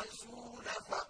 رسول الرَّسُولَ